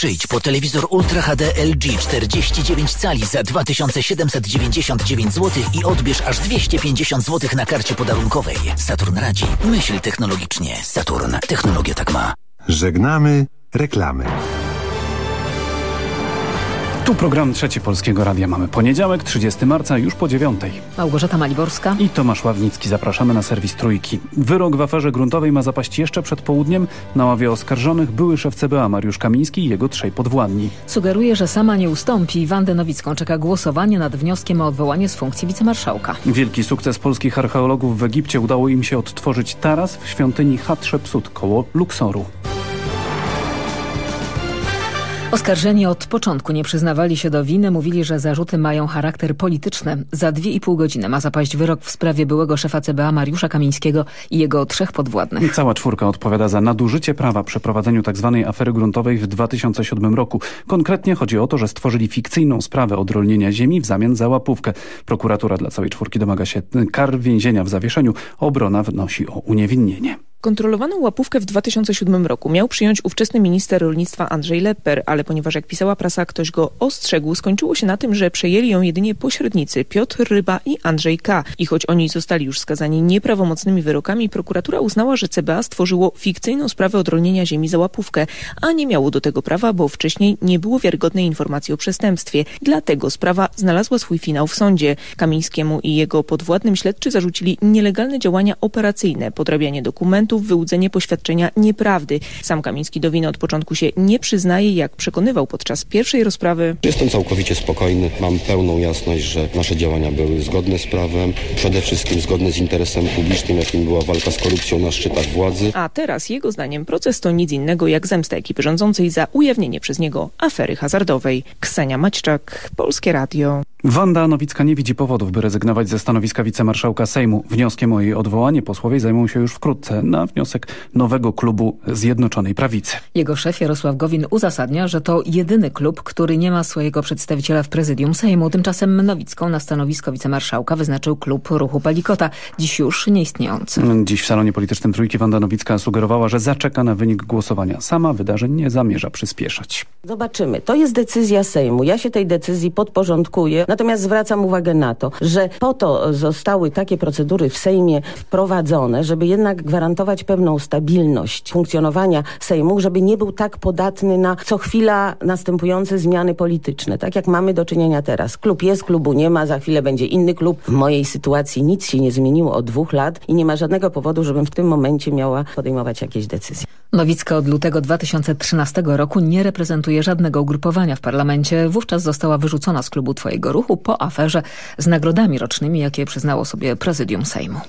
Przyjdź po telewizor Ultra HD LG 49 cali za 2799 zł i odbierz aż 250 zł na karcie podarunkowej. Saturn radzi. Myśl technologicznie. Saturn. Technologia tak ma. Żegnamy reklamy. Tu program Trzeci Polskiego Radia. Mamy poniedziałek, 30 marca, już po dziewiątej. Małgorzata Maliborska i Tomasz Ławnicki. Zapraszamy na serwis Trójki. Wyrok w aferze gruntowej ma zapaść jeszcze przed południem. Na ławie oskarżonych były szef CBA Mariusz Kamiński i jego trzej podwładni. Sugeruje, że sama nie ustąpi. Wandę Nowicką czeka głosowanie nad wnioskiem o odwołanie z funkcji wicemarszałka. Wielki sukces polskich archeologów w Egipcie udało im się odtworzyć taras w świątyni Hatshepsut koło Luksoru. Oskarżeni od początku nie przyznawali się do winy, mówili, że zarzuty mają charakter polityczny. Za dwie i pół godziny ma zapaść wyrok w sprawie byłego szefa CBA Mariusza Kamińskiego i jego trzech podwładnych. Cała czwórka odpowiada za nadużycie prawa przy prowadzeniu tzw. Tak afery gruntowej w 2007 roku. Konkretnie chodzi o to, że stworzyli fikcyjną sprawę odrolnienia ziemi w zamian za łapówkę. Prokuratura dla całej czwórki domaga się kar więzienia w zawieszeniu. Obrona wnosi o uniewinnienie. Kontrolowaną łapówkę w 2007 roku miał przyjąć ówczesny minister rolnictwa Andrzej Lepper, ale ponieważ jak pisała prasa ktoś go ostrzegł, skończyło się na tym, że przejęli ją jedynie pośrednicy Piotr Ryba i Andrzej K. I choć oni zostali już skazani nieprawomocnymi wyrokami, prokuratura uznała, że CBA stworzyło fikcyjną sprawę odrolnienia ziemi za łapówkę, a nie miało do tego prawa, bo wcześniej nie było wiarygodnej informacji o przestępstwie. Dlatego sprawa znalazła swój finał w sądzie. Kamińskiemu i jego podwładnym śledczy zarzucili nielegalne działania operacyjne, podrabianie dokumentów, dokumentów, wyłudzenie poświadczenia nieprawdy. Sam Kamiński do winy od początku się nie przyznaje, jak przekonywał podczas pierwszej rozprawy. Jestem całkowicie spokojny, mam pełną jasność, że nasze działania były zgodne z prawem, przede wszystkim zgodne z interesem publicznym, jakim była walka z korupcją na szczytach władzy. A teraz jego zdaniem proces to nic innego jak zemsta ekipy rządzącej za ujawnienie przez niego afery hazardowej. Ksenia Maćczak, Polskie Radio. Wanda Nowicka nie widzi powodów, by rezygnować ze stanowiska wicemarszałka Sejmu. Wnioskiem o jej odwołanie posłowie zajmą się już wkrótce na wniosek nowego klubu Zjednoczonej Prawicy. Jego szef Jarosław Gowin uzasadnia, że to jedyny klub, który nie ma swojego przedstawiciela w prezydium Sejmu. Tymczasem Nowicką na stanowisko wicemarszałka wyznaczył klub Ruchu Palikota, dziś już nieistniejący. Dziś w salonie politycznym Trójki Wanda Nowicka sugerowała, że zaczeka na wynik głosowania. Sama wydarzeń nie zamierza przyspieszać. Zobaczymy. To jest decyzja Sejmu. Ja się tej decyzji podporządkuję. Natomiast zwracam uwagę na to, że po to zostały takie procedury w Sejmie wprowadzone, żeby jednak gwarantować pewną stabilność funkcjonowania Sejmu, żeby nie był tak podatny na co chwila następujące zmiany polityczne. Tak jak mamy do czynienia teraz. Klub jest, klubu nie ma, za chwilę będzie inny klub. W mojej sytuacji nic się nie zmieniło od dwóch lat i nie ma żadnego powodu, żebym w tym momencie miała podejmować jakieś decyzje. Nowicka od lutego 2013 roku nie reprezentuje żadnego ugrupowania w parlamencie. Wówczas została wyrzucona z klubu Twojego Ruchu po aferze z nagrodami rocznymi, jakie przyznało sobie prezydium Sejmu.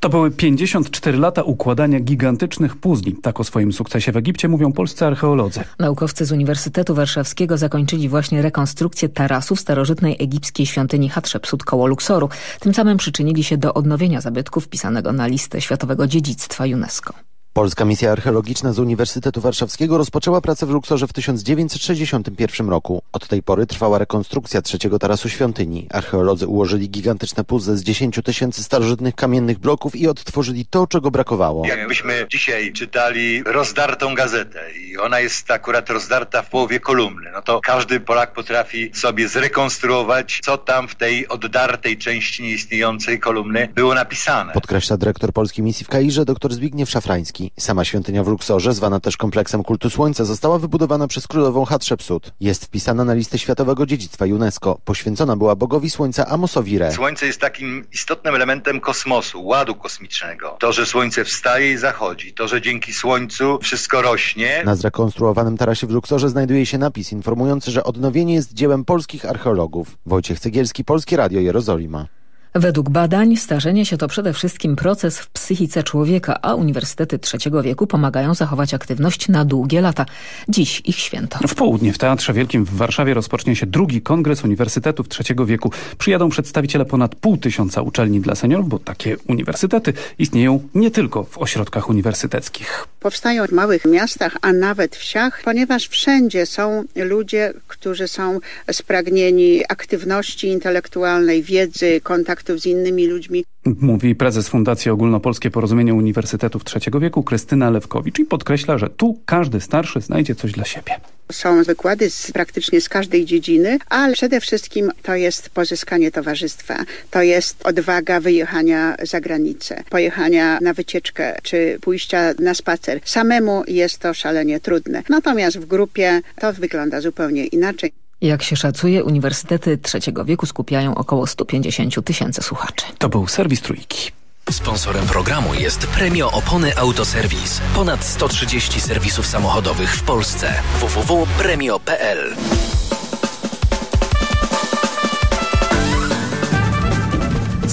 To były 54 lata układania gigantycznych puzli. Tak o swoim sukcesie w Egipcie mówią polscy archeolodzy. Naukowcy z Uniwersytetu Warszawskiego zakończyli właśnie rekonstrukcję tarasu w starożytnej egipskiej świątyni Hatshepsut koło Luksoru. Tym samym przyczynili się do odnowienia zabytków wpisanego na listę Światowego Dziedzictwa UNESCO. Polska misja archeologiczna z Uniwersytetu Warszawskiego rozpoczęła pracę w Luksorze w 1961 roku. Od tej pory trwała rekonstrukcja trzeciego tarasu świątyni. Archeolodzy ułożyli gigantyczne puzzle z 10 tysięcy starożytnych kamiennych bloków i odtworzyli to, czego brakowało. Jakbyśmy dzisiaj czytali rozdartą gazetę i ona jest akurat rozdarta w połowie kolumny, no to każdy Polak potrafi sobie zrekonstruować, co tam w tej oddartej części nieistniejącej kolumny było napisane. Podkreśla dyrektor polskiej misji w Kairze dr Zbigniew Szafrański. Sama świątynia w Luksorze, zwana też kompleksem kultu słońca, została wybudowana przez królową Hatshepsut. Jest wpisana na listę Światowego Dziedzictwa UNESCO. Poświęcona była bogowi słońca Amosowi Re. Słońce jest takim istotnym elementem kosmosu, ładu kosmicznego. To, że słońce wstaje i zachodzi, to, że dzięki słońcu wszystko rośnie. Na zrekonstruowanym tarasie w Luksorze znajduje się napis informujący, że odnowienie jest dziełem polskich archeologów. Wojciech Cegielski, Polskie Radio Jerozolima. Według badań starzenie się to przede wszystkim proces w psychice człowieka, a uniwersytety trzeciego wieku pomagają zachować aktywność na długie lata. Dziś ich święto. W południe w Teatrze Wielkim w Warszawie rozpocznie się drugi kongres uniwersytetów trzeciego wieku. Przyjadą przedstawiciele ponad pół tysiąca uczelni dla seniorów, bo takie uniwersytety istnieją nie tylko w ośrodkach uniwersyteckich. Powstają w małych miastach, a nawet wsiach, ponieważ wszędzie są ludzie, którzy są spragnieni aktywności intelektualnej, wiedzy, kontaktu kontaktów z innymi ludźmi. Mówi prezes Fundacji Ogólnopolskie Porozumienie Uniwersytetów Trzeciego Wieku Krystyna Lewkowicz i podkreśla, że tu każdy starszy znajdzie coś dla siebie. Są wykłady z, praktycznie z każdej dziedziny, ale przede wszystkim to jest pozyskanie towarzystwa, to jest odwaga wyjechania za granicę, pojechania na wycieczkę czy pójścia na spacer. Samemu jest to szalenie trudne, natomiast w grupie to wygląda zupełnie inaczej. Jak się szacuje, uniwersytety trzeciego wieku skupiają około 150 tysięcy słuchaczy. To był serwis Trójki. Sponsorem programu jest Premio Opony Autoserwis. Ponad 130 serwisów samochodowych w Polsce. www.premio.pl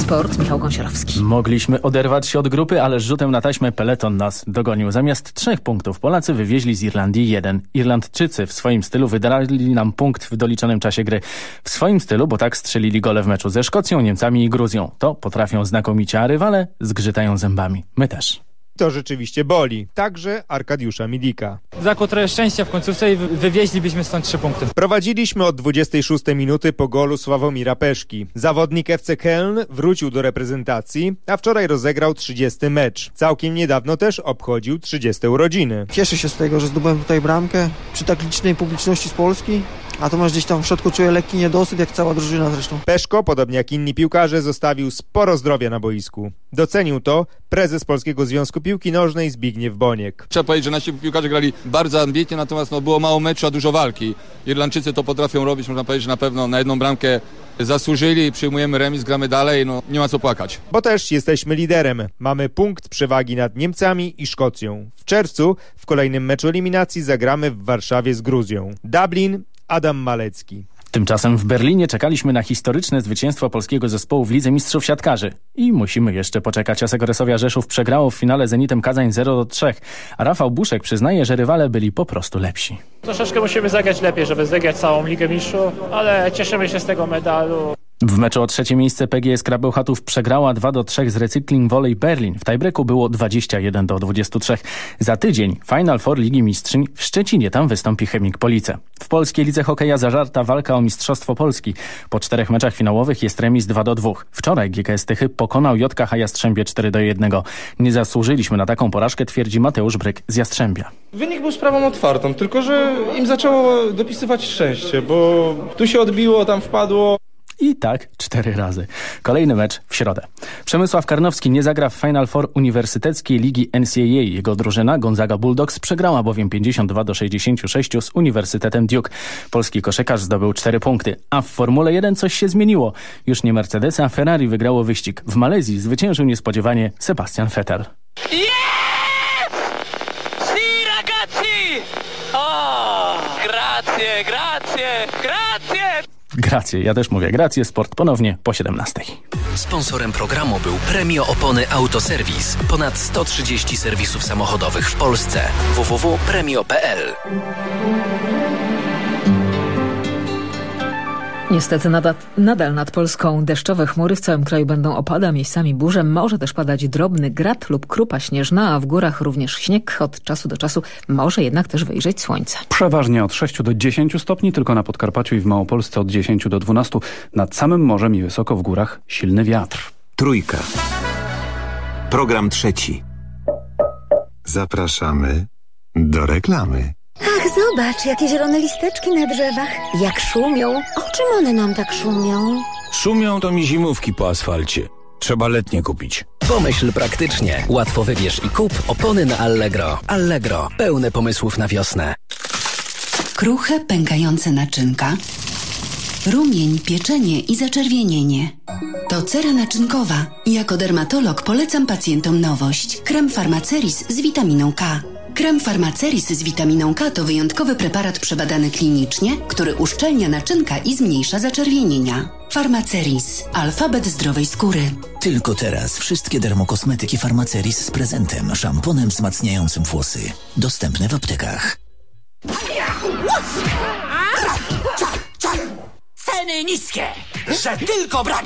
Sport, Michał Gąsiorowski. Mogliśmy oderwać się od grupy, ale rzutem na taśmę peleton nas dogonił. Zamiast trzech punktów Polacy wywieźli z Irlandii jeden. Irlandczycy w swoim stylu wydali nam punkt w doliczonym czasie gry. W swoim stylu, bo tak strzelili gole w meczu ze Szkocją, Niemcami i Gruzją. To potrafią znakomicie, a rywale zgrzytają zębami. My też. To rzeczywiście boli. Także Arkadiusza Midika. Zakło trochę szczęścia w końcówce i wywieźlibyśmy stąd trzy punkty. Prowadziliśmy od 26 minuty po golu Sławomira Peszki. Zawodnik FC Keln wrócił do reprezentacji, a wczoraj rozegrał 30 mecz. Całkiem niedawno też obchodził 30 urodziny. Cieszę się z tego, że zdobyłem tutaj bramkę przy tak licznej publiczności z Polski. A to masz gdzieś tam w środku czuję lekki niedosyt, jak cała drużyna zresztą. Peszko, podobnie jak inni piłkarze, zostawił sporo zdrowia na boisku. Docenił to prezes Polskiego Związku Piłki Nożnej Zbigniew Boniek. Trzeba powiedzieć, że nasi piłkarze grali bardzo ambitnie, natomiast no, było mało meczu, a dużo walki. Irlandczycy to potrafią robić, można powiedzieć, że na pewno na jedną bramkę zasłużyli, przyjmujemy remis, gramy dalej, no nie ma co płakać. Bo też jesteśmy liderem. Mamy punkt przewagi nad Niemcami i Szkocją. W czerwcu w kolejnym meczu eliminacji zagramy w Warszawie z Gruzją. Dublin Adam Malecki. Tymczasem w Berlinie czekaliśmy na historyczne zwycięstwo polskiego zespołu w Lidze Mistrzów Siatkarzy. I musimy jeszcze poczekać. Asegoresowia Rzeszów przegrało w finale Zenitem Kazań 0-3, a Rafał Buszek przyznaje, że rywale byli po prostu lepsi. Troszeczkę musimy zagrać lepiej, żeby zagrać całą Ligę Mistrzów, ale cieszymy się z tego medalu. W meczu o trzecie miejsce PGS Krabełchatów przegrała 2 do 3 z Recykling Volley Berlin. W tiebreaku było 21 do 23. Za tydzień Final Four Ligi Mistrzyń w Szczecinie. Tam wystąpi Chemik Police. W polskiej lidze hokeja zażarta walka o Mistrzostwo Polski. Po czterech meczach finałowych jest remis 2 do 2. Wczoraj GKS Tychy pokonał JKH Jastrzębie 4 do 1. Nie zasłużyliśmy na taką porażkę, twierdzi Mateusz Bryk z Jastrzębia. Wynik był sprawą otwartą, tylko że im zaczęło dopisywać szczęście, bo tu się odbiło, tam wpadło. I tak cztery razy. Kolejny mecz w środę. Przemysław Karnowski nie zagra w Final Four Uniwersyteckiej Ligi NCAA. Jego drużyna Gonzaga Bulldogs przegrała bowiem 52 do 66 z Uniwersytetem Duke. Polski koszykarz zdobył cztery punkty. A w Formule 1 coś się zmieniło. Już nie Mercedes, a Ferrari wygrało wyścig. W Malezji zwyciężył niespodziewanie Sebastian Vettel. Yes! Si ragazzi! Oh, grazie, grazie, grazie! Gracje, ja też mówię gracje, sport ponownie po 17. Sponsorem programu był Premio Opony Autoserwis. Ponad 130 serwisów samochodowych w Polsce. www.premio.pl Niestety nadal, nadal nad Polską deszczowe chmury w całym kraju będą opada, miejscami burze. Może też padać drobny grat lub krupa śnieżna, a w górach również śnieg. Od czasu do czasu może jednak też wyjrzeć słońce. Przeważnie od 6 do 10 stopni, tylko na Podkarpaciu i w Małopolsce od 10 do 12. Nad samym morzem i wysoko w górach silny wiatr. Trójka. Program trzeci. Zapraszamy do reklamy. Ach, zobacz, jakie zielone listeczki na drzewach. Jak szumią. O czym one nam tak szumią? Szumią to mi zimówki po asfalcie. Trzeba letnie kupić. Pomyśl praktycznie. Łatwo wybierz i kup opony na Allegro. Allegro. Pełne pomysłów na wiosnę. Kruche, pękające naczynka. Rumień, pieczenie i zaczerwienienie. To cera naczynkowa. Jako dermatolog polecam pacjentom nowość. Krem Farmaceris z witaminą K. Krem Farmaceris z witaminą K to wyjątkowy preparat przebadany klinicznie, który uszczelnia naczynka i zmniejsza zaczerwienienia. Farmaceris. Alfabet zdrowej skóry. Tylko teraz wszystkie dermokosmetyki Farmaceris z prezentem, szamponem wzmacniającym włosy. Dostępne w aptekach. Ceny niskie, że tylko brać!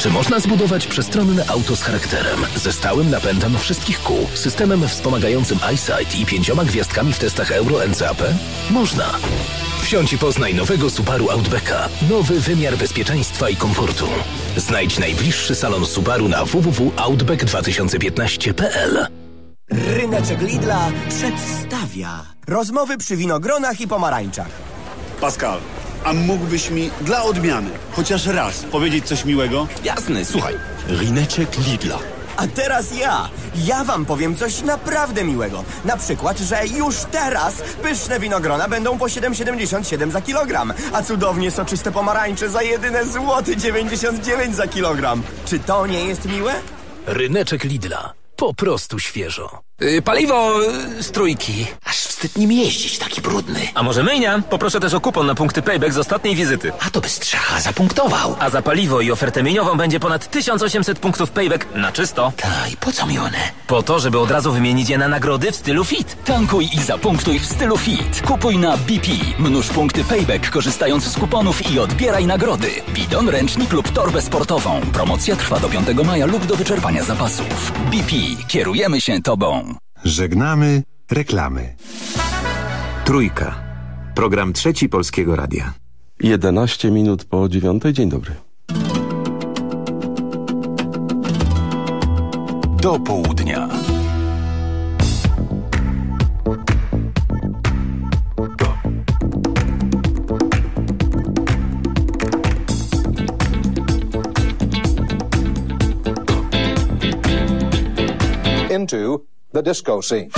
Czy można zbudować przestronne auto z charakterem, ze stałym napędem wszystkich kół, systemem wspomagającym EyeSight i pięcioma gwiazdkami w testach Euro NCAP? Można. Wsiądź i poznaj nowego Subaru Outbacka. Nowy wymiar bezpieczeństwa i komfortu. Znajdź najbliższy salon Subaru na www.outback2015.pl Ryneczek Lidla przedstawia rozmowy przy winogronach i pomarańczach. Pascal, a mógłbyś mi dla odmiany chociaż raz powiedzieć coś miłego? Jasne, słuchaj. Ryneczek Lidla. A teraz ja. Ja wam powiem coś naprawdę miłego. Na przykład, że już teraz pyszne winogrona będą po 7,77 za kilogram, a cudownie soczyste pomarańcze za jedyne złoty 99 za kilogram. Czy to nie jest miłe? Ryneczek Lidla. Po prostu świeżo. Yy, paliwo yy, z trójki. Aż wstyd nim jeździć, taki brudny. A może myjnia? Poproszę też o kupon na punkty payback z ostatniej wizyty. A to bez strzacha zapunktował. A za paliwo i ofertę mieniową będzie ponad 1800 punktów payback na czysto. Ta, i po co mi one? Po to, żeby od razu wymienić je na nagrody w stylu fit. Tankuj i zapunktuj w stylu fit. Kupuj na BP. Mnóż punkty payback korzystając z kuponów i odbieraj nagrody. Bidon, ręcznik lub torbę sportową. Promocja trwa do 5 maja lub do wyczerpania zapasów. BP. Kierujemy się Tobą. Żegnamy reklamy. Trójka. Program trzeci Polskiego Radia. 11 minut po dziewiątej. Dzień dobry. Do południa. into the disco scene.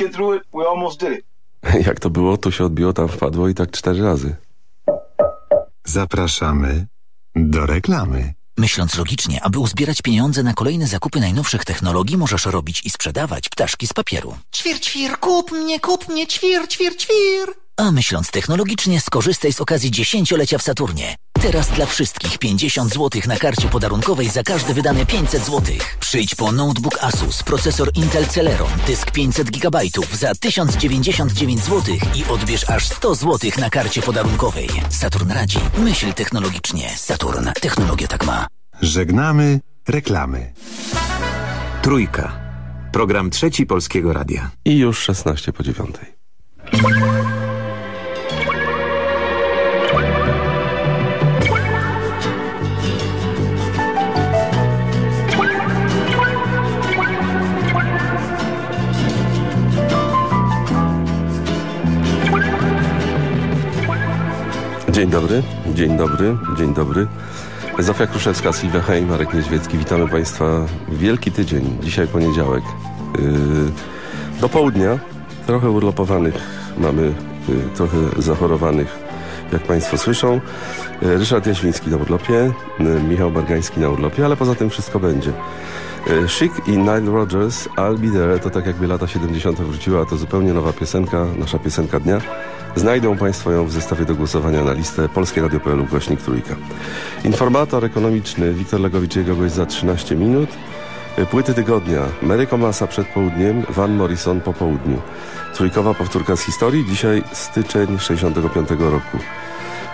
Get through it. We almost did it. Jak to było, tu się odbiło, tam wpadło i tak cztery razy. Zapraszamy do reklamy. Myśląc logicznie, aby uzbierać pieniądze na kolejne zakupy najnowszych technologii, możesz robić i sprzedawać ptaszki z papieru. Ćwir, ćwir, kup mnie, kup mnie, ćwir, ćwir, ćwir. A myśląc technologicznie, skorzystaj z okazji dziesięciolecia w Saturnie. Teraz dla wszystkich 50 zł na karcie podarunkowej za każde wydane 500 zł. Przyjdź po notebook Asus, procesor Intel Celeron, dysk 500 GB za 1099 zł i odbierz aż 100 zł na karcie podarunkowej. Saturn radzi. Myśl technologicznie. Saturn. Technologia tak ma. Żegnamy reklamy. Trójka. Program trzeci Polskiego Radia. I już 16 po dziewiątej. Dzień dobry, dzień dobry, dzień dobry. Zofia Kruszewska, Sylwia Hej, Marek Niedźwiecki. Witamy Państwa. Wielki tydzień, dzisiaj poniedziałek. Yy, do południa, trochę urlopowanych mamy, yy, trochę zachorowanych, jak Państwo słyszą. Yy, Ryszard Jaświński na urlopie, Michał Bargański na urlopie, ale poza tym wszystko będzie. Yy, Chic i Nile Rodgers, I'll Be There, to tak jakby lata 70. wróciła, to zupełnie nowa piosenka, nasza piosenka dnia. Znajdą Państwo ją w zestawie do głosowania na listę Polskie Radio.pl ukośnik trójka. Informator ekonomiczny Wiktor Legowicz, jego gość za 13 minut. Płyty tygodnia. Mary Komasa przed południem, Van Morrison po południu. Trójkowa powtórka z historii, dzisiaj styczeń 65 roku.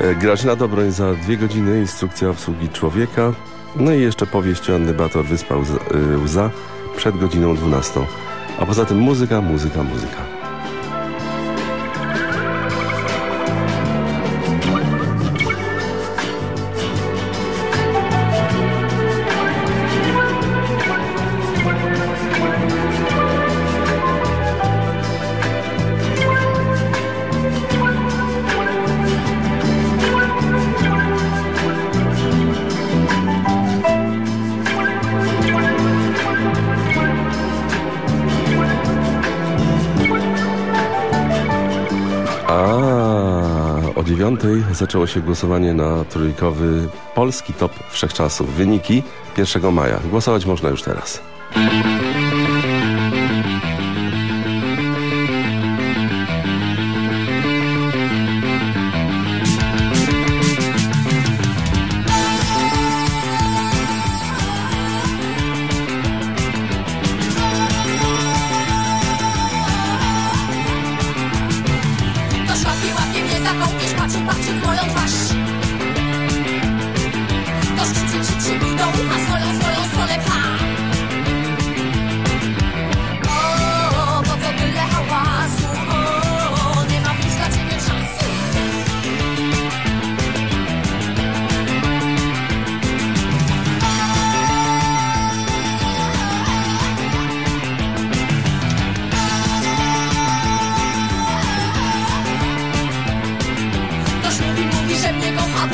E, Grażyna Dobroń za dwie godziny, instrukcja obsługi człowieka. No i jeszcze powieść Anny Bator, Wyspa y, łza przed godziną 12. A poza tym muzyka, muzyka, muzyka. Zaczęło się głosowanie na trójkowy polski top wszechczasów. Wyniki 1 maja. Głosować można już teraz.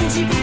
Że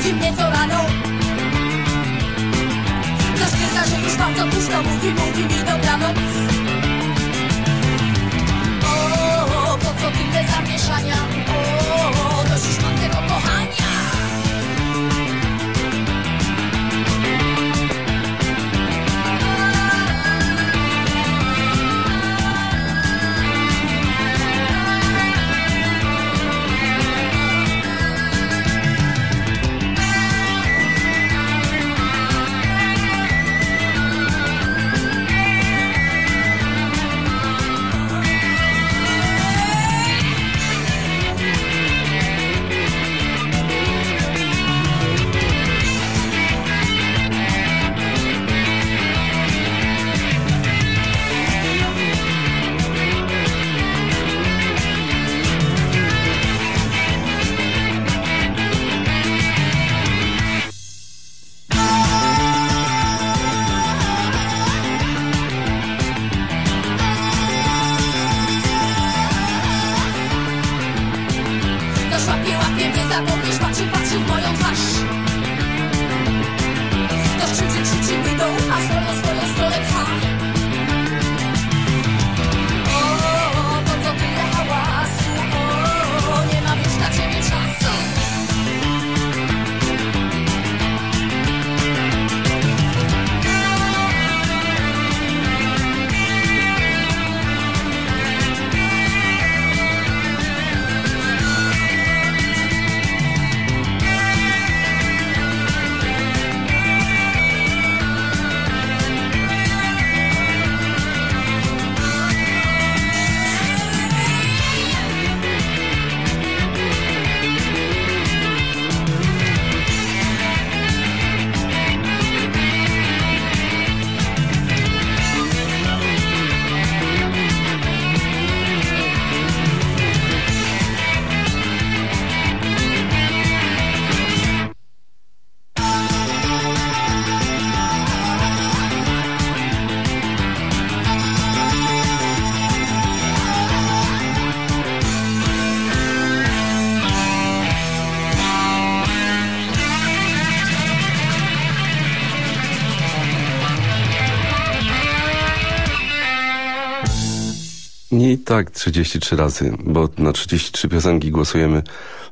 tak 33 razy, bo na 33 piosenki głosujemy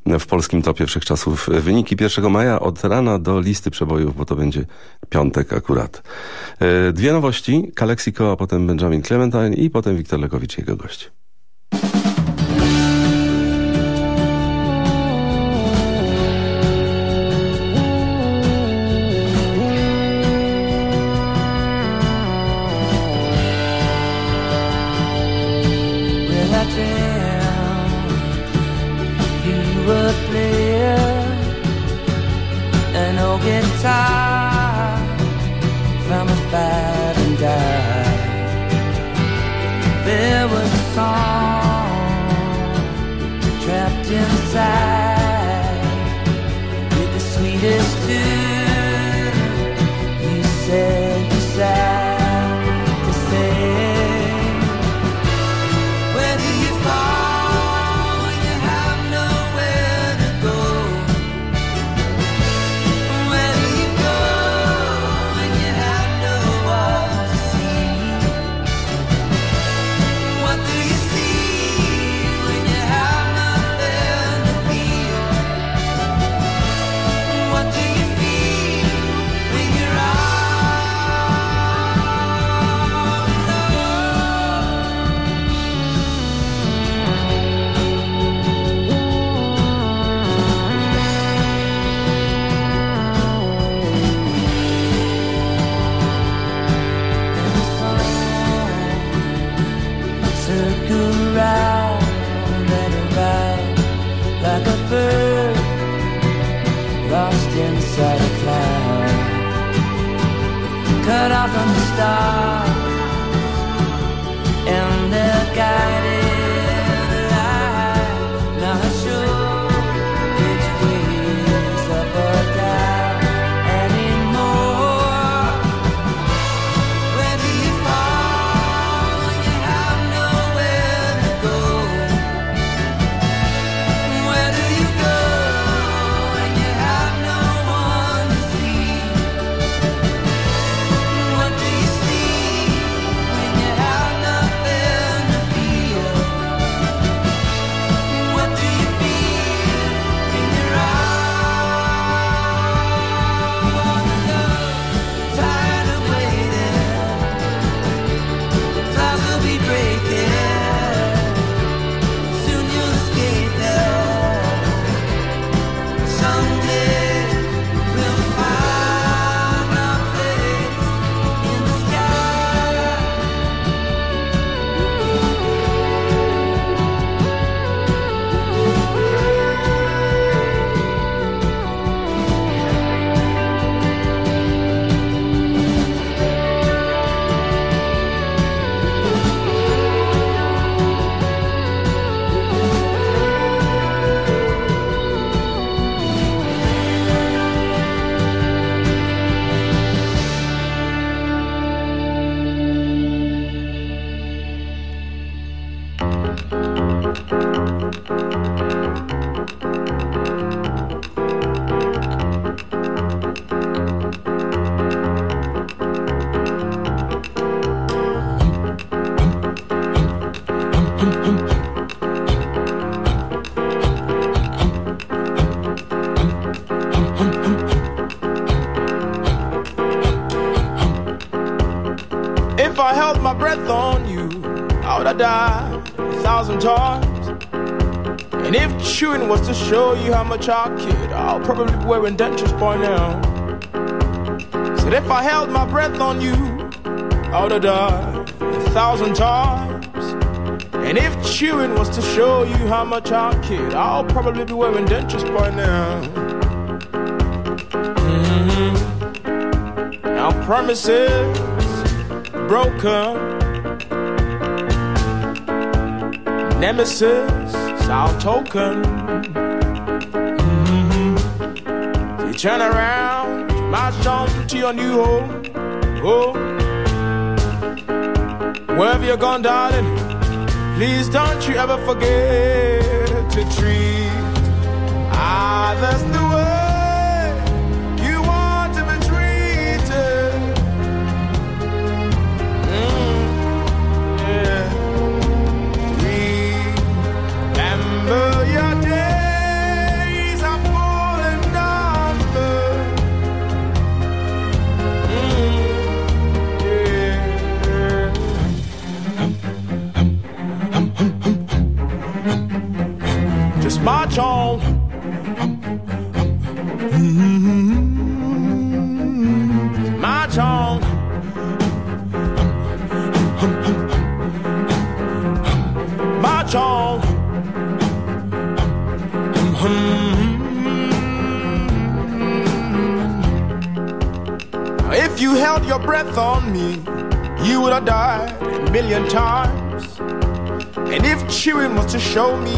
w polskim topie wszechczasów. Wyniki 1 maja od rana do listy przebojów, bo to będzie piątek akurat. E, Dwie nowości, Kalexico, a potem Benjamin Clementine i potem Wiktor Lekowicz, jego gość. side. I kid, I'll probably be wearing dentures by now. Said if I held my breath on you, I would have died a thousand times. And if chewing was to show you how much I kid, I'll probably be wearing dentures by now. Mhm. Now promises broken. Nemesis, is our token. Turn around, march on to your new home. Oh, wherever you're gone, darling, please don't you ever forget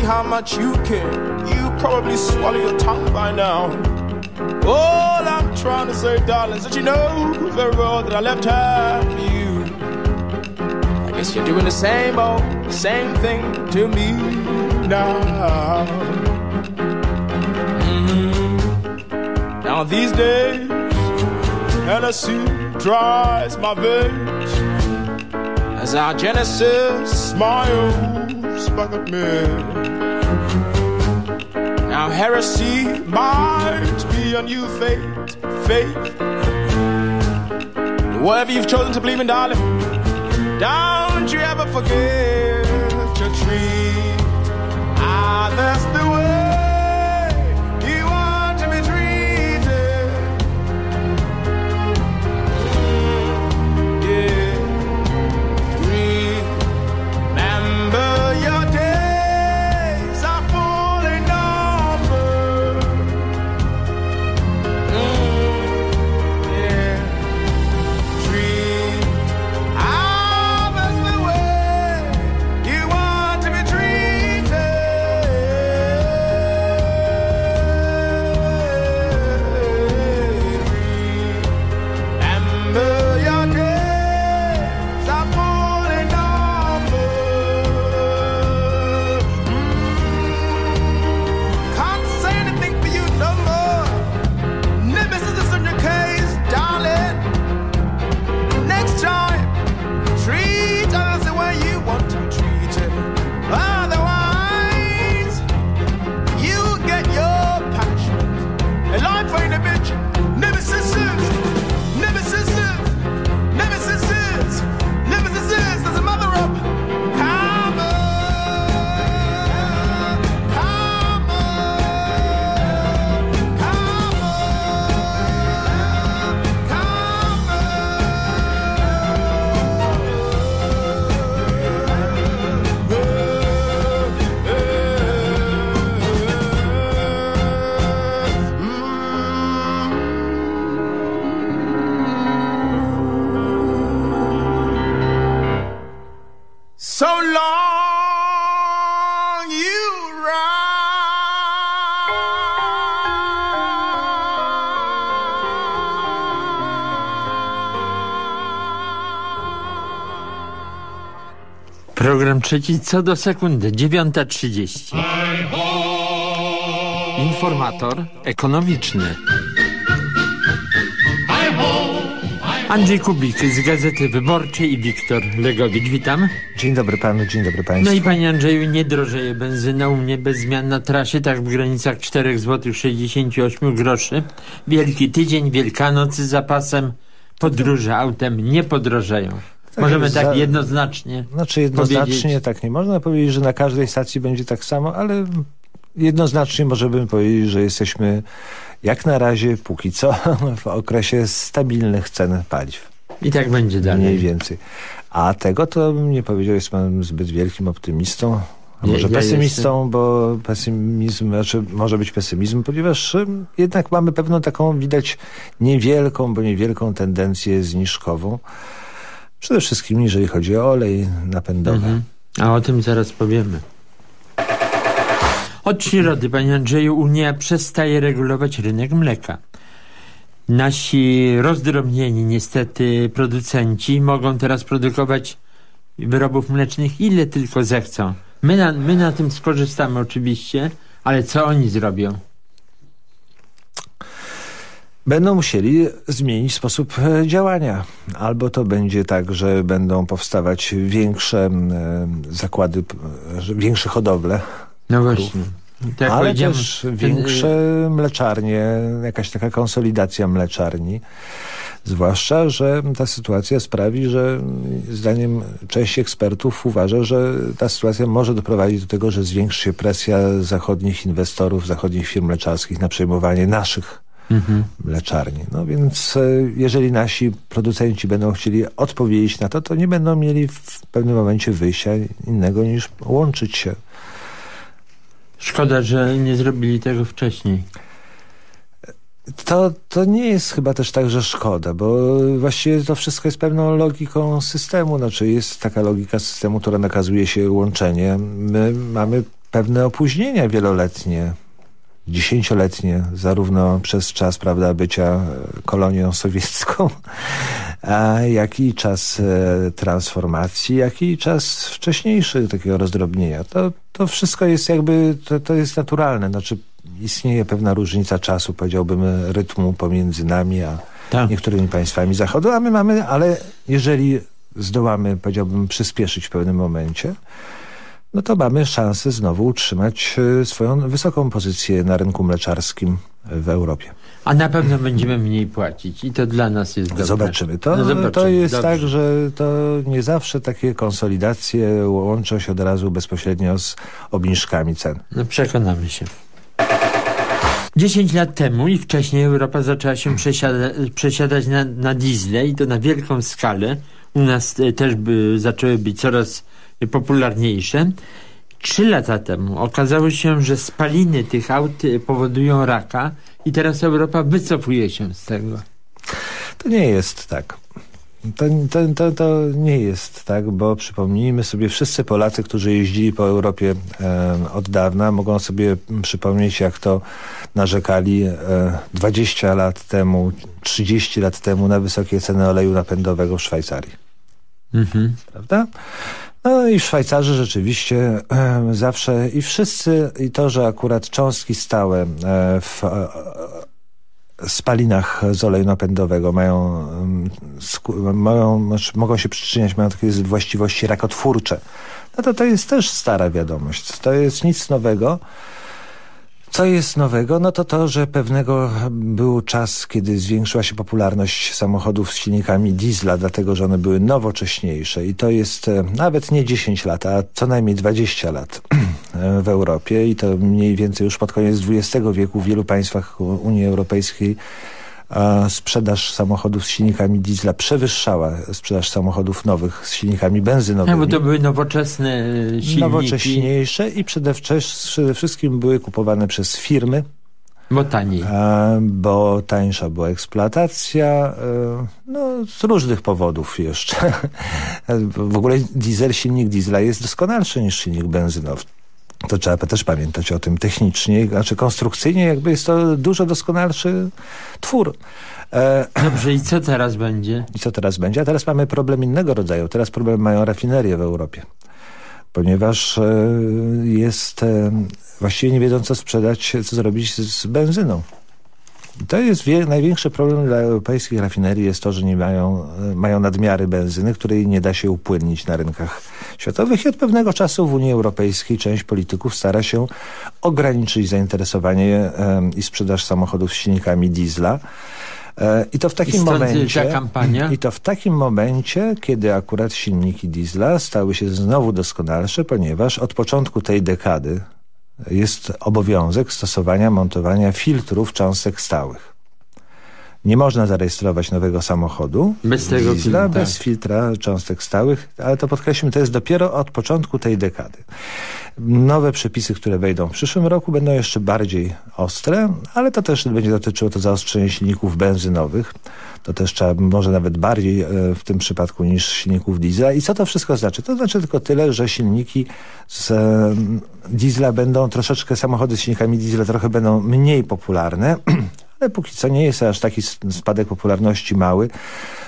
how much you care, you probably swallow your tongue by now. All I'm trying to say, darling, is that you know very well that I left her for you. I guess you're doing the same old, same thing to me now. Mhm. Now these days, Hennessy dries my veins as our Genesis smiles Now heresy might be a new faith, faith. Whatever you've chosen to believe in, darling, don't you ever forget to treat others ah, the way trzeci co do sekundy, 9.30. Informator ekonomiczny. Andrzej Kubik z Gazety Wyborczej i Wiktor Legowicz. Witam. Dzień dobry panu, dzień dobry państwu. No i panie Andrzeju, nie drożeje benzyna u mnie bez zmian na trasie, tak w granicach 4 zł 68 groszy. Wielki tydzień, Wielkanoc z zapasem, podróże autem nie podrożeją. Możemy tak za- jednoznacznie Znaczy jednoznacznie powiedzieć. tak nie można powiedzieć, że na każdej stacji będzie tak samo, ale jednoznacznie możemy powiedzieć, że jesteśmy jak na razie, póki co, w okresie stabilnych cen paliw. I tak będzie dalej. Mniej więcej. A tego to bym nie powiedział, jestem zbyt wielkim optymistą. A może ja pesymistą, bo pesymizm, znaczy może być pesymizm, ponieważ jednak mamy pewną taką, widać niewielką, bo niewielką tendencję zniżkową. Przede wszystkim jeżeli chodzi o olej napędowy. Mhm. A o tym zaraz powiemy. Od środy, panie Andrzeju, Unia przestaje regulować rynek mleka. Nasi rozdrobnieni niestety producenci mogą teraz produkować wyrobów mlecznych ile tylko zechcą. My na, my na tym skorzystamy oczywiście, ale co oni zrobią? Będą musieli zmienić sposób e, działania. Albo to będzie tak, że będą powstawać większe e, zakłady, większe hodowle. No właśnie. Tak Ale też ten, większe mleczarnie, jakaś taka konsolidacja mleczarni. Zwłaszcza, że ta sytuacja sprawi, że zdaniem części ekspertów uważa, że ta sytuacja może doprowadzić do tego, że zwiększy się presja zachodnich inwestorów, zachodnich firm mleczarskich na przejmowanie naszych Mhm. mleczarni. No więc e, jeżeli nasi producenci będą chcieli odpowiedzieć na to, to nie będą mieli w pewnym momencie wyjścia innego niż łączyć się. Szkoda, że nie zrobili tego wcześniej. To, to nie jest chyba też tak, że szkoda, bo właściwie to wszystko jest pewną logiką systemu. Znaczy jest taka logika systemu, która nakazuje się łączenie. My mamy pewne opóźnienia wieloletnie, dziesięcioletnie, zarówno przez czas prawda, bycia kolonią sowiecką, a jak i czas e, transformacji, jak i czas wcześniejszy takiego rozdrobnienia. To, to wszystko jest jakby, to, to jest naturalne. Znaczy istnieje pewna różnica czasu, powiedziałbym, rytmu pomiędzy nami a niektórymi państwami Zachodu, a my mamy, ale jeżeli zdołamy, powiedziałbym, przyspieszyć w pewnym momencie, no to mamy szansę znowu utrzymać e, swoją wysoką pozycję na rynku mleczarskim w Europie. A na pewno będziemy mniej płacić i to dla nas jest dobre. Zobaczymy. To, No zobaczymy. to jest Dobrze. tak, że to nie zawsze takie konsolidacje łączą się od razu bezpośrednio z obniżkami cen. No przekonamy się. 10 lat temu i wcześniej Europa zaczęła się przesiada, przesiadać na, na diesle i to na wielką skalę. U nas e, też by, zaczęły być coraz popularniejsze. Trzy lata temu okazało się, że spaliny tych aut e, powodują raka i teraz Europa wycofuje się z tego. To nie jest tak. To, to, to, to nie jest tak, bo przypomnijmy sobie, wszyscy Polacy, którzy jeździli po Europie e, od dawna, mogą sobie przypomnieć, jak to narzekali e, 20 lat temu, 30 lat temu na wysokie ceny oleju napędowego w Szwajcarii. Mhm. Prawda? No i Szwajcarzy rzeczywiście zawsze i wszyscy, i to, że akurat cząstki stałe e, w e, spalinach z oleju napędowego mają, mają, znaczy mogą się przyczyniać, mają takie właściwości rakotwórcze. No to to jest też stara wiadomość. To jest nic nowego. Co jest nowego? No to to, że pewnego był czas, kiedy zwiększyła się popularność samochodów z silnikami diesla, dlatego że one były nowocześniejsze i to jest e, nawet nie 10 lat, a co najmniej 20 lat w Europie i to mniej więcej już pod koniec XX wieku w wielu państwach Unii Europejskiej sprzedaż samochodów z silnikami diesla przewyższała sprzedaż samochodów nowych z silnikami No, benzynowymi bo to były nowoczesne e, silniki. nowocześniejsze i przede, przede wszystkim były kupowane przez firmy. Bo taniej. Bo tańsza była eksploatacja, e, no z różnych powodów jeszcze. w ogóle diesel, silnik diesla jest doskonalszy niż silnik benzynowy. To trzeba też pamiętać o tym technicznie, znaczy konstrukcyjnie jakby jest to dużo doskonalszy twór. E, Dobrze, i co teraz będzie? I co teraz będzie? A teraz mamy problem innego rodzaju. Teraz problem mają rafinerie w Europie. Ponieważ e, jest e, właściwie nie wiedzą co sprzedać, co zrobić z, z benzyną. To jest wie, największy problem dla europejskich rafinerii jest to, że nie mają, e, mają nadmiary benzyny, której nie da się upłynnić na rynkach światowych i od pewnego czasu w Unii Europejskiej część polityków stara się ograniczyć zainteresowanie i sprzedaż samochodów z silnikami diesla. E, I to w takim momencie. I to w takim momencie, kiedy akurat silniki diesla stały się znowu doskonalsze, ponieważ od początku tej dekady jest obowiązek stosowania montowania filtrów cząstek stałych. Nie można zarejestrować nowego samochodu Bez tego diesla, bez filtra cząstek stałych, ale to podkreślmy, to jest dopiero od początku tej dekady. Nowe przepisy, które wejdą w przyszłym roku będą jeszcze bardziej ostre, ale to też będzie dotyczyło to zaostrzenia silników benzynowych. To też trzeba, może nawet bardziej e, w tym przypadku niż silników diesla. I co to wszystko znaczy? To znaczy tylko tyle, że silniki z e, diesla będą troszeczkę, samochody z silnikami diesla trochę będą mniej popularne, ale póki co nie jest aż taki spadek popularności mały,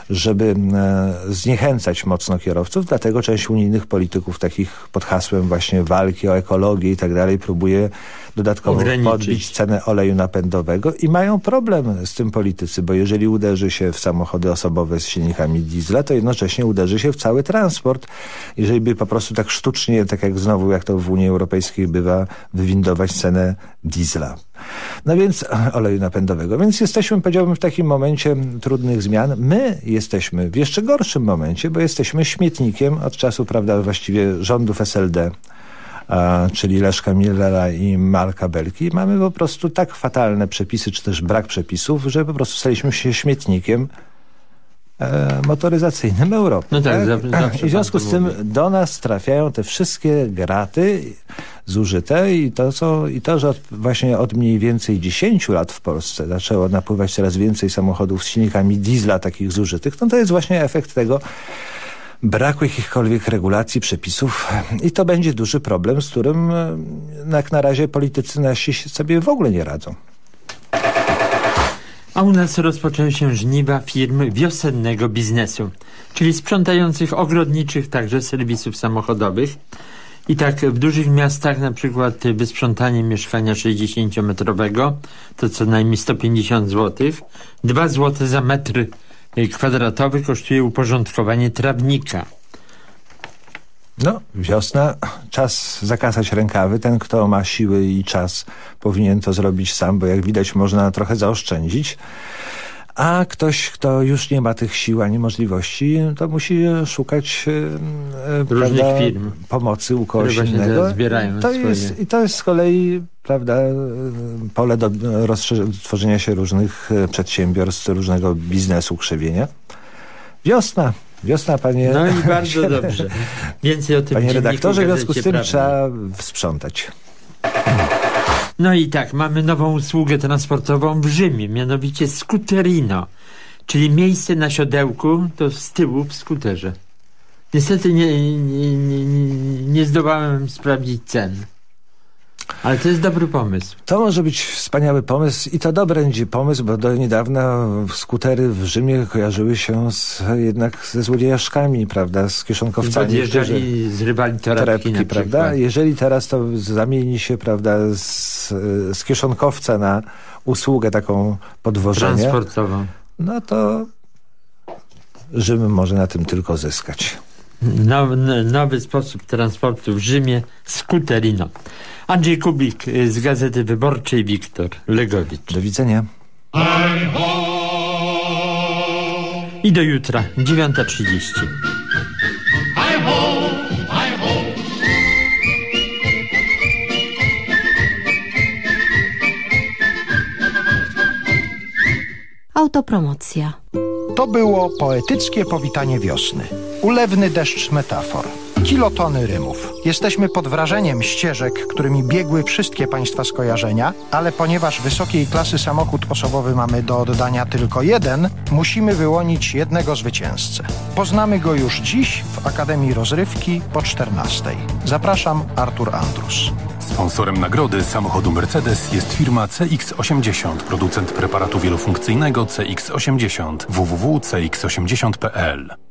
żeby e, zniechęcać mocno kierowców, dlatego część unijnych polityków takich pod hasłem właśnie walki o ekologię i tak dalej próbuje dodatkowo Ograniczyć. podbić cenę oleju napędowego i mają problem z tym politycy, bo jeżeli uderzy się w samochody osobowe z silnikami diesla, to jednocześnie uderzy się w cały transport. Jeżeli by po prostu tak sztucznie, tak jak znowu, jak to w Unii Europejskiej bywa, wywindować cenę diesla. No więc oleju napędowego. Więc jesteśmy, powiedziałbym, w takim momencie trudnych zmian. My jesteśmy w jeszcze gorszym momencie, bo jesteśmy śmietnikiem od czasu, prawda, właściwie rządów SLD czyli Leszka Millera i Marka Belki. Mamy po prostu tak fatalne przepisy, czy też brak przepisów, że po prostu staliśmy się śmietnikiem e, motoryzacyjnym Europy. No tak, zawsze I w związku z tym mówi. do nas trafiają te wszystkie graty zużyte i to, co, i to że od, właśnie od mniej więcej 10 lat w Polsce zaczęło napływać coraz więcej samochodów z silnikami diesla takich zużytych, no to jest właśnie efekt tego braku jakichkolwiek regulacji, przepisów i to będzie duży problem, z którym e, jak na razie politycy nasi sobie w ogóle nie radzą. A u nas rozpoczęły się żniwa firm wiosennego biznesu, czyli sprzątających ogrodniczych, także serwisów samochodowych. I tak w dużych miastach na przykład wysprzątanie mieszkania 60-metrowego to co najmniej 150 zł. 2 zł za metr kwadratowy kosztuje uporządkowanie trawnika. No, wiosna, czas zakasać rękawy. Ten, kto ma siły i czas, powinien to zrobić sam, bo jak widać, można trochę zaoszczędzić. A ktoś, kto już nie ma tych sił ani możliwości, to musi szukać e, Różnych prawda, firm, pomocy u kogoś innego. zbierają I to, swoje- jest, I to jest z kolei prawda, e, pole do tworzenia się różnych e, przedsiębiorstw, różnego biznesu, krzewienia. Wiosna. Wiosna, panie... No i bardzo dobrze. Więcej o tym Panie redaktorze, w związku z tym Prawnej. trzeba sprzątać. No i tak, mamy nową usługę transportową w Rzymie, mianowicie skuterino, czyli miejsce na siodełku, to z tyłu w skuterze. Niestety nie, nie, nie, nie- zdołałem sprawdzić cen. Ale to jest dobry pomysł. To może być wspaniały pomysł i to dobry będzie pomysł, bo do niedawna skutery w Rzymie kojarzyły się z, jednak ze złodziejaszkami, prawda, z kieszonkowcami. Podjeżdżali, zrywali torebki, na prawda? Jeżeli teraz to zamieni się, prawda, z, z kieszonkowca na usługę taką podwożenia, Transportową. no to Rzym może na tym tylko zyskać. Now, nowy sposób transportu w Rzymie, skuterino. Andrzej Kubik z Gazety Wyborczej, Wiktor Legowicz. Do widzenia. I do jutra, 9.30. Autopromocja. To było poetyckie powitanie wiosny. Ulewny deszcz metafor. Kilotony rymów. Jesteśmy pod wrażeniem ścieżek, którymi biegły wszystkie Państwa skojarzenia, ale ponieważ wysokiej klasy samochód osobowy mamy do oddania tylko jeden, musimy wyłonić jednego zwycięzcę. Poznamy go już dziś w Akademii Rozrywki po 14. Zapraszam, Artur Andrus. Sponsorem nagrody samochodu Mercedes jest firma CX80, producent preparatu wielofunkcyjnego CX80 www.cx80.pl.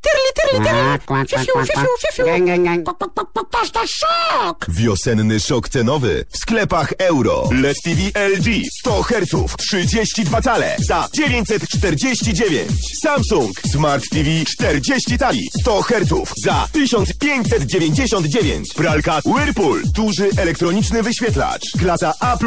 Tyrli, tyrli, tyrli. Fiu, fiu, fiu, Pasta szok! Wiosenny szok cenowy w sklepach euro. LED TV LG 100 Hz 32 cale za 949. Samsung Smart TV 40 cali 100 Hz za 1599. Pralka Whirlpool duży elektroniczny wyświetlacz klasa A+++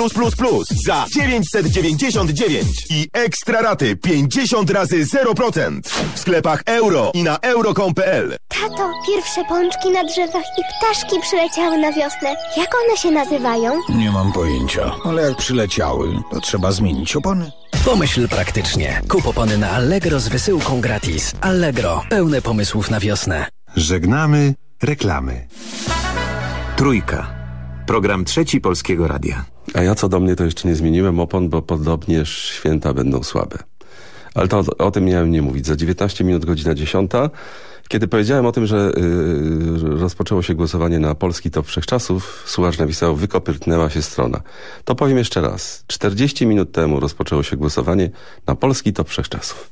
za 999 i ekstra raty 50 razy 0% w sklepach euro i na euro.com.pl. Tato, pierwsze pączki na drzewach i ptaszki przyleciały na wiosnę. Jak one się nazywają? Nie mam pojęcia, ale jak przyleciały, to trzeba zmienić opony. Pomyśl praktycznie. Kup opony na Allegro z wysyłką gratis. Allegro. Pełne pomysłów na wiosnę. Żegnamy reklamy. Trójka. Program trzeci Polskiego Radia. A ja co do mnie to jeszcze nie zmieniłem opon, bo podobnież święta będą słabe. Ale to o, tym miałem nie mówić. Za 19 minut godzina 10. Kiedy powiedziałem o tym, że yy, rozpoczęło się głosowanie na polski top wszechczasów, słuchacz napisał, wykopyrtnęła się strona. To powiem jeszcze raz. 40 minut temu rozpoczęło się głosowanie na polski top wszechczasów.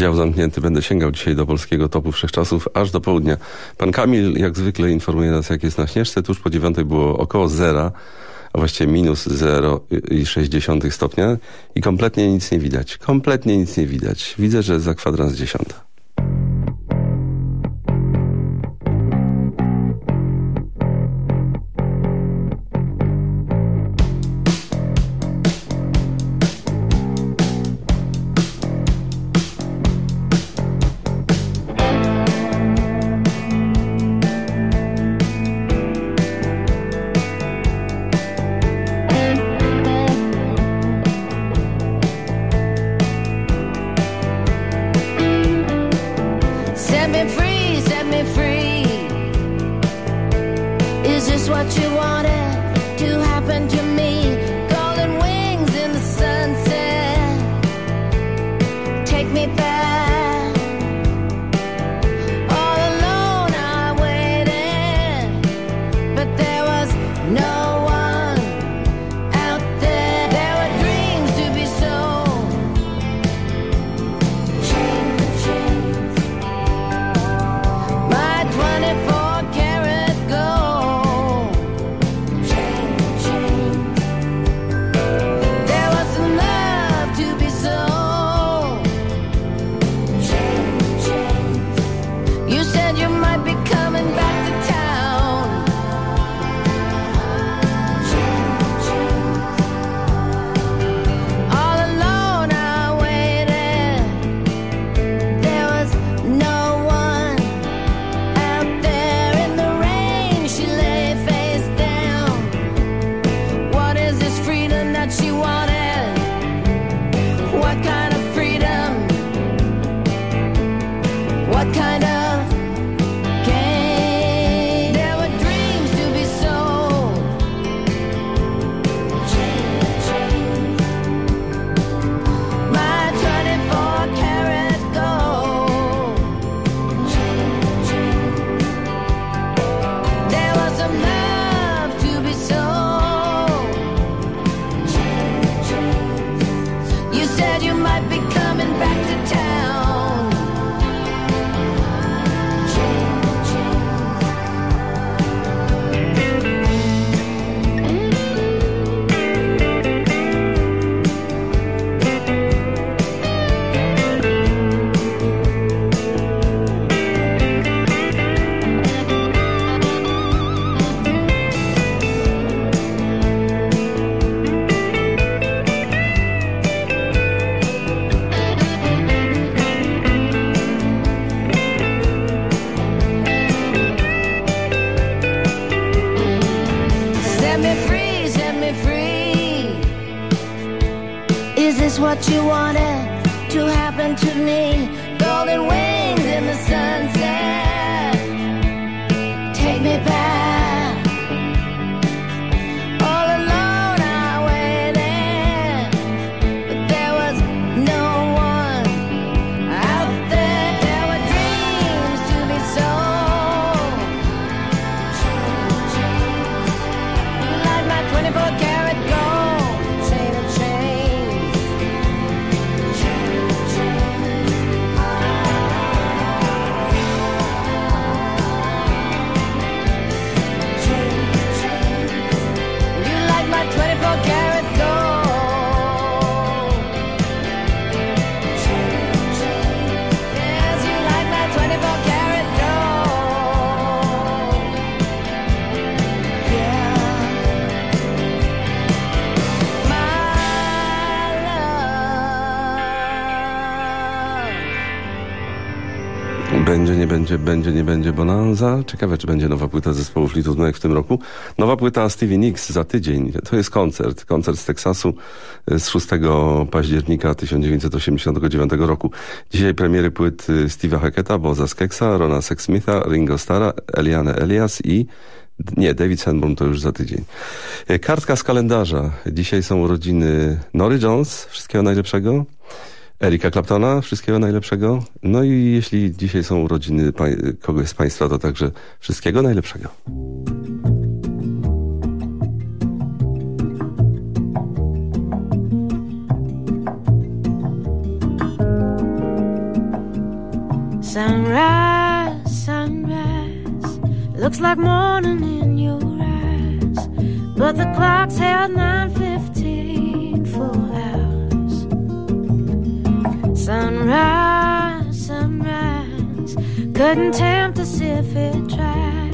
dział zamknięty. Będę sięgał dzisiaj do polskiego topu wszechczasów aż do południa. Pan Kamil jak zwykle informuje nas, jak jest na Śnieżce. Tuż po dziewiątej było około zera, a właściwie minus 0,6 stopnia i kompletnie nic nie widać. Kompletnie nic nie widać. Widzę, że za kwadrans dziesiąta. Będzie, będzie, nie będzie Bonanza. Ciekawe, czy będzie nowa płyta zespołu Fleetwood Mac w tym roku. Nowa płyta Stevie Nicks za tydzień. To jest koncert. Koncert z Teksasu e, z 6 października 1989 roku. Dzisiaj premiery płyt e, Steve'a Hacketa, Boza Skeksa, Rona Sexsmitha, Ringo Starra, Eliane Elias i nie, David Sanborn to już za tydzień. E, Kartka z kalendarza. Dzisiaj są urodziny Nory Jones. Wszystkiego najlepszego. Erika Claptona, wszystkiego najlepszego. No i jeśli dzisiaj są urodziny kogoś z Państwa, to także wszystkiego najlepszego. Sunrise, sunrise, looks like morning in your eyes, but the clock's held 9:15 Sunrise, sunrise, couldn't tempt us if it tried,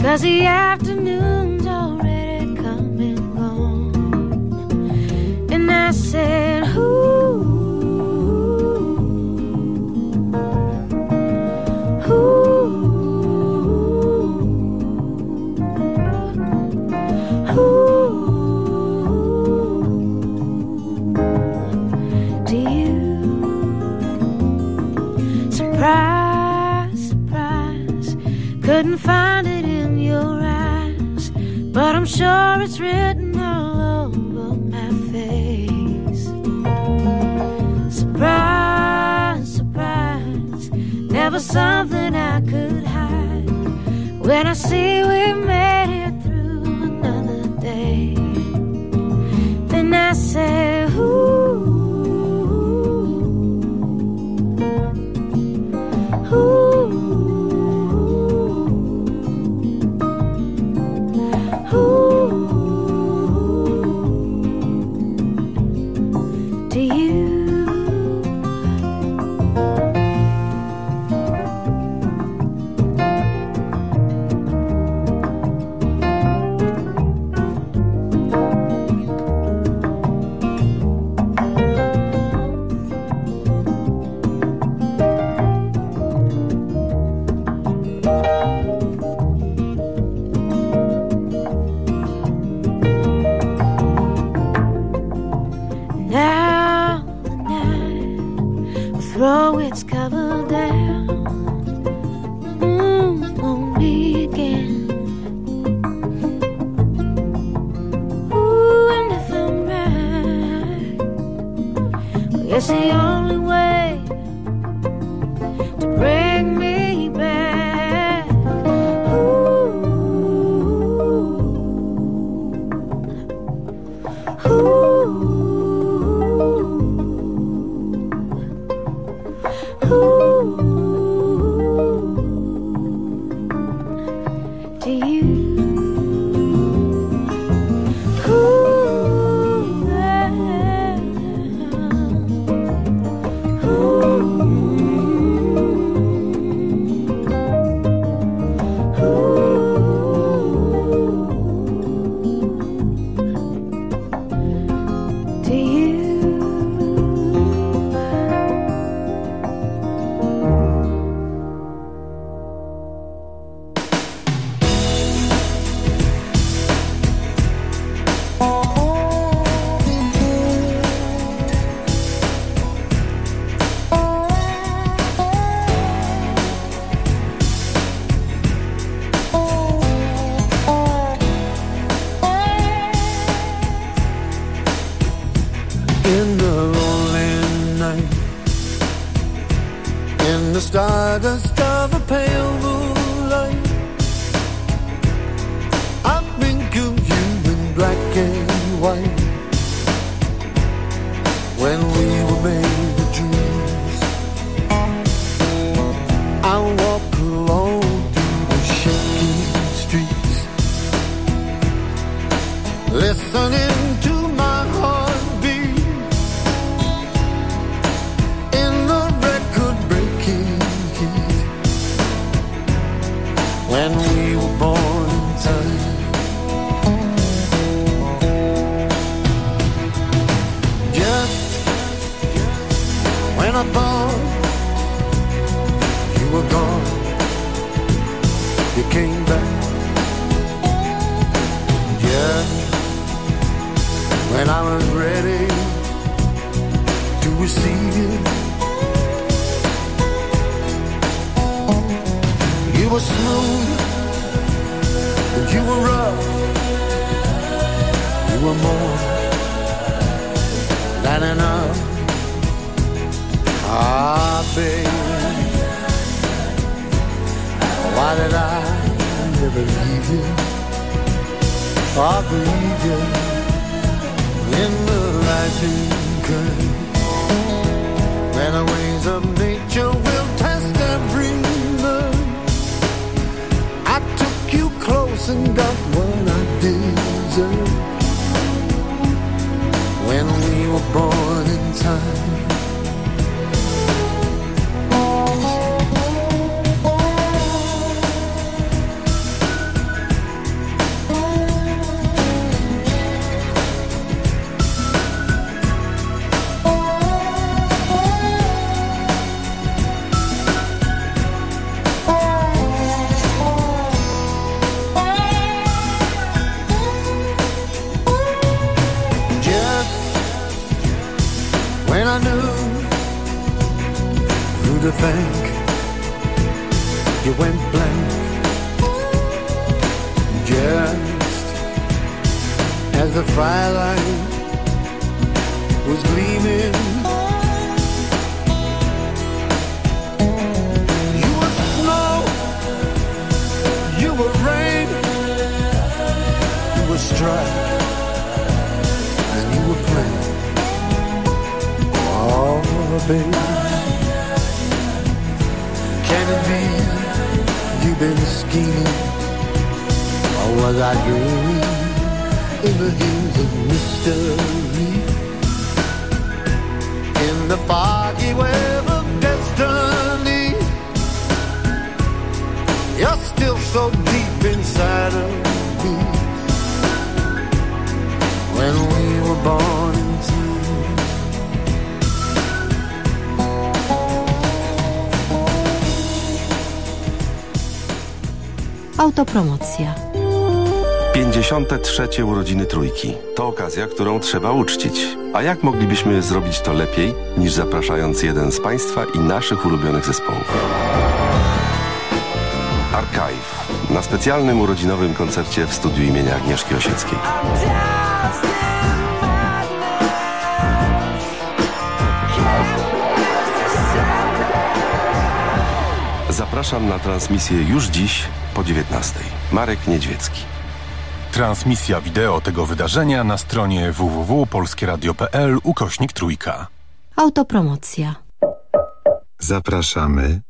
'cause the afternoon's already come and gone. And I said, Ooh. Couldn't find it in your eyes, but I'm sure it's written all over my face. Surprise, surprise, never something I could hide. When I see we made it through another day, then I say, why did I never leave you? Or grieve you in the rising current? When the ways of nature will test every nerve. I took you close and got what I deserved. When we were born in time. Autopromocja. 53. urodziny trójki. To okazja, którą trzeba uczcić. A jak moglibyśmy zrobić to lepiej, niż zapraszając jeden z Państwa i naszych ulubionych zespołów? Archive. Na specjalnym urodzinowym koncercie w studiu imienia Agnieszki Osieckiej. Zapraszam na transmisję już dziś po 19. Marek Niedźwiecki. Transmisja wideo tego wydarzenia na stronie www.polskieradio.pl ukośnik trójka. Autopromocja. Zapraszamy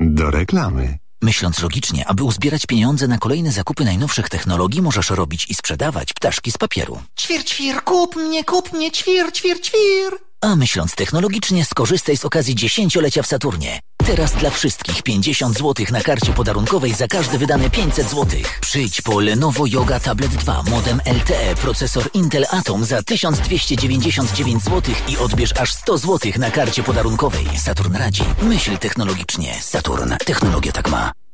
do reklamy. Myśląc logicznie, aby uzbierać pieniądze na kolejne zakupy najnowszych technologii, możesz robić i sprzedawać ptaszki z papieru. Ćwir, ćwir, kup mnie, kup mnie, ćwir, ćwir, ćwir. A myśląc technologicznie, skorzystaj z okazji dziesięciolecia w Saturnie. Teraz dla wszystkich 50 zł na karcie podarunkowej za każde wydane 500 zł. Przyjdź po Lenovo Yoga Tablet 2 modem LTE procesor Intel Atom za 1299 zł i odbierz aż 100 zł na karcie podarunkowej. Saturn radzi. Myśl technologicznie. Saturn. Technologia tak ma.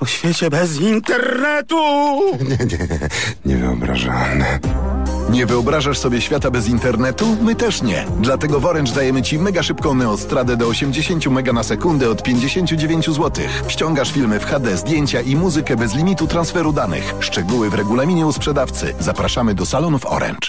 O świecie bez internetu! Nie, nie, niewyobrażalne. Nie wyobrażasz sobie świata bez internetu? My też nie. Dlatego w Orange dajemy Ci mega szybką neostradę do 80 mega na sekundę od 59 zł. Ściągasz filmy w HD, zdjęcia i muzykę bez limitu transferu danych. Szczegóły w regulaminie u sprzedawcy. Zapraszamy do salonów Orange.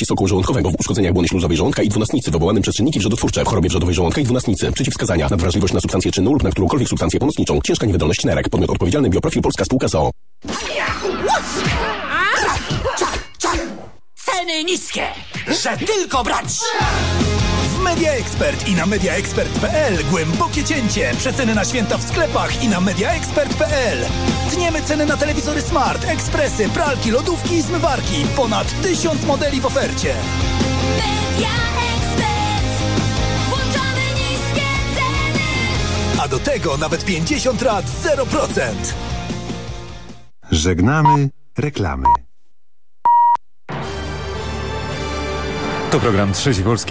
soku żołądkowego, w uszkodzeniach błony śluzowej żołądka i dwunastnicy, wywołanym przez czynniki wrzodotwórcze, w chorobie wrzodowej żołądka i dwunastnicy. Przeciwwskazania, nadwrażliwość na substancję czynną lub na którąkolwiek substancję pomocniczą, ciężka niewydolność nerek, podmiot odpowiedzialny Bioprofil Polska Spółka ZOO. Ceny niskie, że tylko brać! W Media Expert i na mediaexpert.pl głębokie cięcie. Przeceny na święta w sklepach i na mediaexpert.pl. Tniemy ceny na telewizory smart, ekspresy, pralki, lodówki i zmywarki. Ponad tysiąc modeli w ofercie. Media Expert. Włączamy niskie ceny. A do tego nawet 50 lat 0%. Żegnamy reklamy. To program Trzeci Polski.